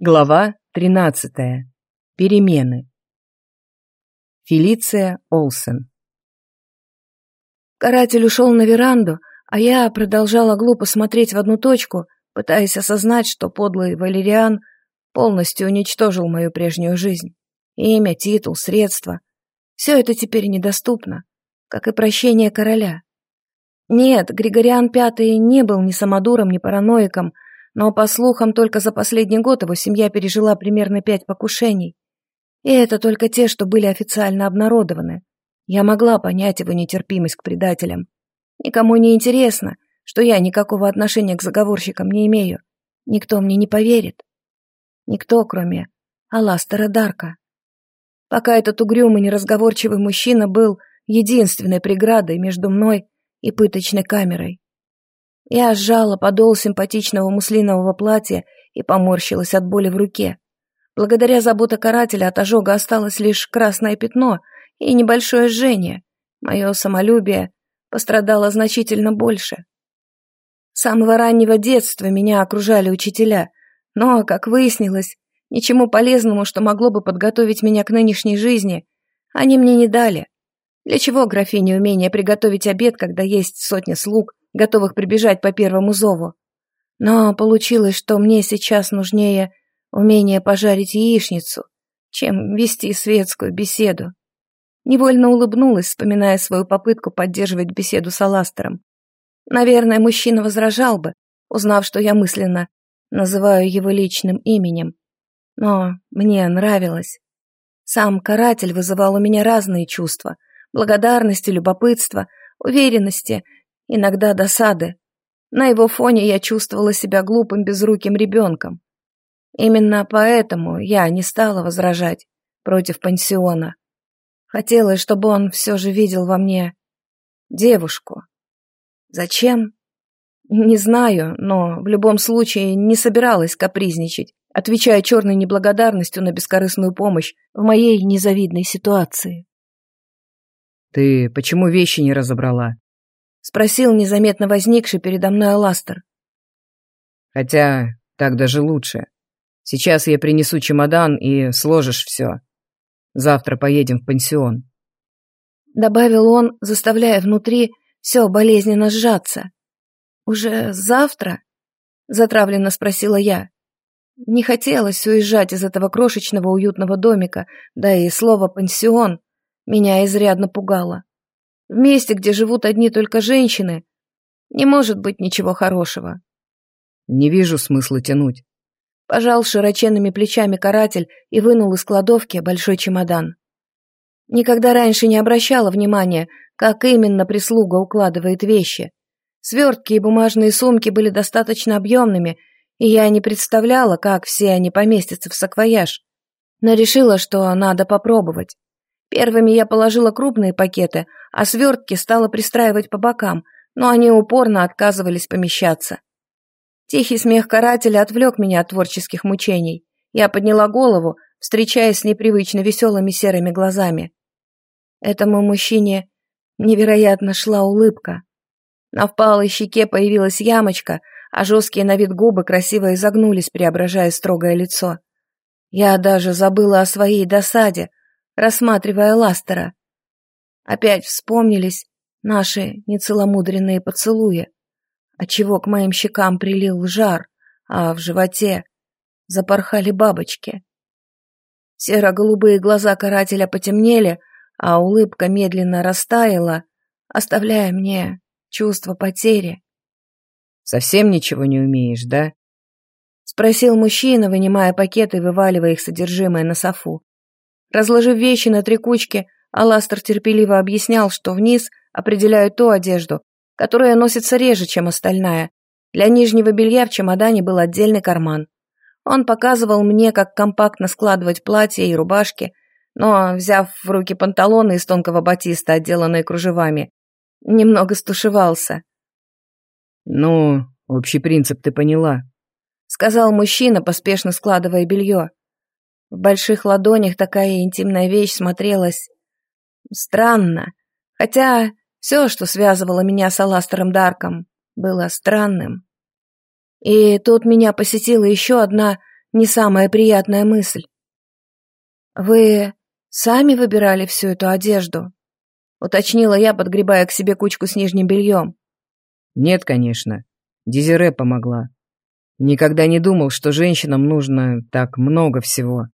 Глава 13. Перемены. Фелиция Олсен. Каратель ушел на веранду, а я продолжала глупо смотреть в одну точку, пытаясь осознать, что подлый Валериан полностью уничтожил мою прежнюю жизнь. Имя, титул, средства. Все это теперь недоступно, как и прощение короля. Нет, Григориан V не был ни самодуром, ни параноиком, но, по слухам, только за последний год его семья пережила примерно пять покушений. И это только те, что были официально обнародованы. Я могла понять его нетерпимость к предателям. Никому не интересно, что я никакого отношения к заговорщикам не имею. Никто мне не поверит. Никто, кроме Аластера Дарка. Пока этот угрюмый неразговорчивый мужчина был единственной преградой между мной и пыточной камерой. Я сжала подол симпатичного муслинового платья и поморщилась от боли в руке. Благодаря заботе карателя от ожога осталось лишь красное пятно и небольшое жжение. Мое самолюбие пострадало значительно больше. С самого раннего детства меня окружали учителя, но, как выяснилось, ничему полезному, что могло бы подготовить меня к нынешней жизни, они мне не дали. Для чего графине умение приготовить обед, когда есть сотни слуг, готовых прибежать по первому зову? Но получилось, что мне сейчас нужнее умение пожарить яичницу, чем вести светскую беседу. Невольно улыбнулась, вспоминая свою попытку поддерживать беседу с Аластером. Наверное, мужчина возражал бы, узнав, что я мысленно называю его личным именем. Но мне нравилось. Сам каратель вызывал у меня разные чувства — благодарности, любопытства, уверенности, иногда досады. На его фоне я чувствовала себя глупым безруким ребенком. Именно поэтому я не стала возражать против пансиона. Хотелось, чтобы он все же видел во мне девушку. Зачем? Не знаю, но в любом случае не собиралась капризничать, отвечая черной неблагодарностью на бескорыстную помощь в моей незавидной ситуации. «Ты почему вещи не разобрала?» — спросил незаметно возникший передо мной Аластер. «Хотя так даже лучше. Сейчас я принесу чемодан и сложишь все. Завтра поедем в пансион». Добавил он, заставляя внутри все болезненно сжаться. «Уже завтра?» — затравленно спросила я. Не хотелось уезжать из этого крошечного уютного домика, да и слово «пансион» меня изрядно пугало. В месте, где живут одни только женщины, не может быть ничего хорошего. Не вижу смысла тянуть. Пожал широченными плечами каратель и вынул из кладовки большой чемодан. Никогда раньше не обращала внимания, как именно прислуга укладывает вещи. Свертки и бумажные сумки были достаточно объемными, и я не представляла, как все они поместятся в саквояж. Но решила, что надо попробовать. Первыми я положила крупные пакеты, а свертки стала пристраивать по бокам, но они упорно отказывались помещаться. Тихий смех карателя отвлек меня от творческих мучений. Я подняла голову, встречаясь с непривычно веселыми серыми глазами. Этому мужчине невероятно шла улыбка. На впалой щеке появилась ямочка, а жесткие на вид губы красиво изогнулись, преображая строгое лицо. Я даже забыла о своей досаде, рассматривая Ластера. Опять вспомнились наши нецеломудренные поцелуи, отчего к моим щекам прилил жар, а в животе запорхали бабочки. Серо-голубые глаза карателя потемнели, а улыбка медленно растаяла, оставляя мне чувство потери. «Совсем ничего не умеешь, да?» — спросил мужчина, вынимая пакеты и вываливая их содержимое на софу. Разложив вещи на три кучки, Аластер терпеливо объяснял, что вниз определяют ту одежду, которая носится реже, чем остальная. Для нижнего белья в чемодане был отдельный карман. Он показывал мне, как компактно складывать платья и рубашки, но, взяв в руки панталоны из тонкого батиста, отделанные кружевами, немного стушевался. «Ну, общий принцип ты поняла», — сказал мужчина, поспешно складывая белье. В больших ладонях такая интимная вещь смотрелась странно, хотя все, что связывало меня с Аластером Дарком, было странным. И тут меня посетила еще одна не самая приятная мысль. «Вы сами выбирали всю эту одежду?» — уточнила я, подгребая к себе кучку с нижним бельем. «Нет, конечно. Дезире помогла. Никогда не думал, что женщинам нужно так много всего».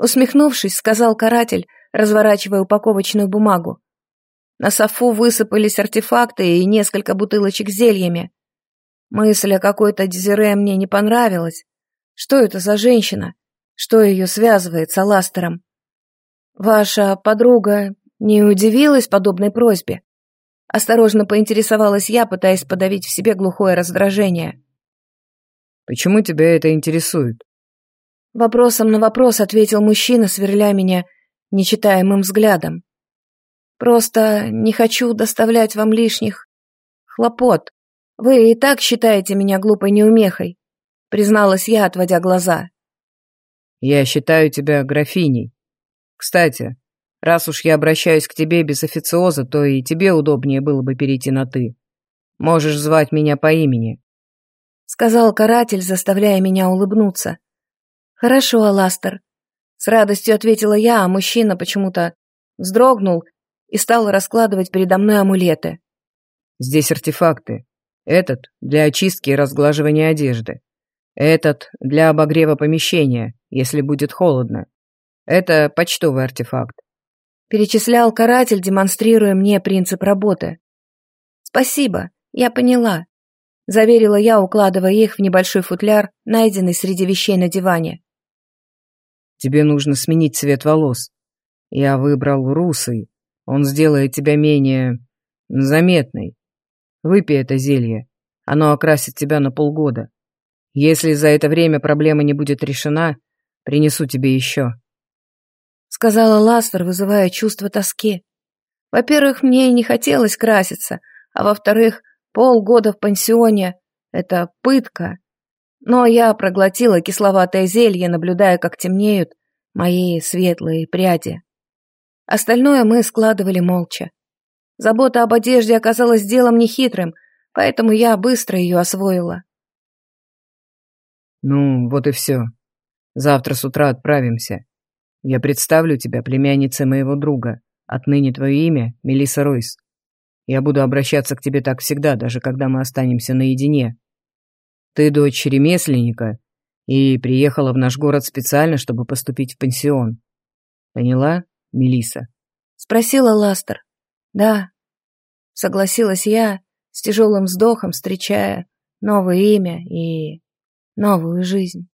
Усмехнувшись, сказал каратель, разворачивая упаковочную бумагу. На софу высыпались артефакты и несколько бутылочек с зельями. Мысль о какой-то Дезире мне не понравилась. Что это за женщина? Что ее связывает с Аластером? Ваша подруга не удивилась подобной просьбе? Осторожно поинтересовалась я, пытаясь подавить в себе глухое раздражение. «Почему тебя это интересует?» Вопросом на вопрос ответил мужчина, сверля меня нечитаемым взглядом. «Просто не хочу доставлять вам лишних хлопот. Вы и так считаете меня глупой неумехой», призналась я, отводя глаза. «Я считаю тебя графиней. Кстати, раз уж я обращаюсь к тебе без официоза, то и тебе удобнее было бы перейти на «ты». Можешь звать меня по имени», — сказал каратель, заставляя меня улыбнуться. «Хорошо, Аластер», — с радостью ответила я, а мужчина почему-то вздрогнул и стал раскладывать передо мной амулеты. «Здесь артефакты. Этот для очистки и разглаживания одежды. Этот для обогрева помещения, если будет холодно. Это почтовый артефакт. Перечислял каратель, демонстрируя мне принцип работы. «Спасибо, я поняла», — заверила я, укладывая их в небольшой футляр, найденный среди вещей на диване. Тебе нужно сменить цвет волос. Я выбрал русый. Он сделает тебя менее... заметной. Выпей это зелье. Оно окрасит тебя на полгода. Если за это время проблема не будет решена, принесу тебе еще. Сказала Ластер, вызывая чувство тоски. Во-первых, мне не хотелось краситься, а во-вторых, полгода в пансионе — это пытка. Но я проглотила кисловатое зелье, наблюдая, как темнеют мои светлые пряди. Остальное мы складывали молча. Забота об одежде оказалась делом нехитрым, поэтому я быстро ее освоила. «Ну, вот и все. Завтра с утра отправимся. Я представлю тебя племянницей моего друга. Отныне твое имя — Мелисса Ройс. Я буду обращаться к тебе так всегда, даже когда мы останемся наедине. Ты дочь ремесленника и приехала в наш город специально, чтобы поступить в пансион. Поняла, Мелиса? Спросила Ластер. Да. Согласилась я, с тяжелым вздохом встречая новое имя и новую жизнь.